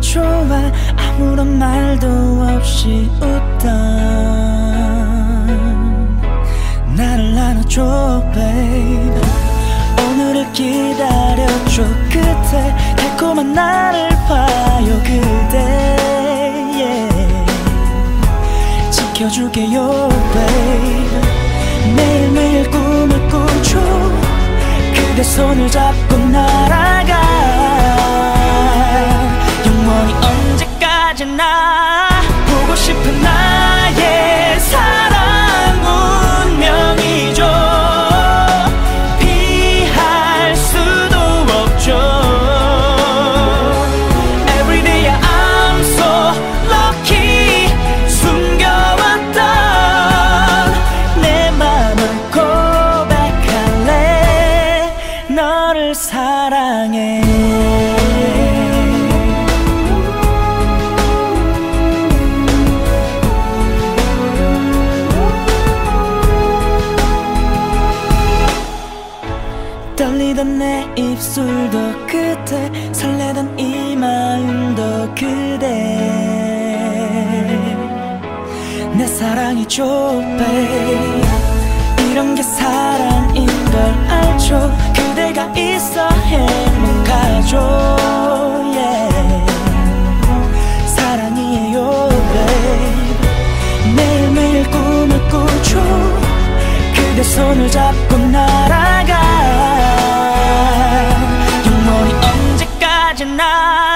좋아. 아무런 말도 없이 웃던 나를 안아줘 babe. 오늘을 기다려줘 그대 달콤한 나를 봐요 그대. Yeah. 지켜줄게요 babe. 매일매일 꿈을 꾸죠 그대 손을 잡고 날아가 언제까지나? 보고 싶은 나의 사랑 운명이죠. 피할 수도 없죠. Every day I'm so lucky. 숨겨왔던 내 맘을 고백할래? 너를 사랑 떨리던 내 입술도 그대 설레던 이 마음도 그대. 내 사랑이죠 babe 이런 게 사랑인 걸 알죠. 그대가 있어 행복하죠. 사랑이에요 babe. 꿈을 꾸죠. 그대 손을 잡고 날아 na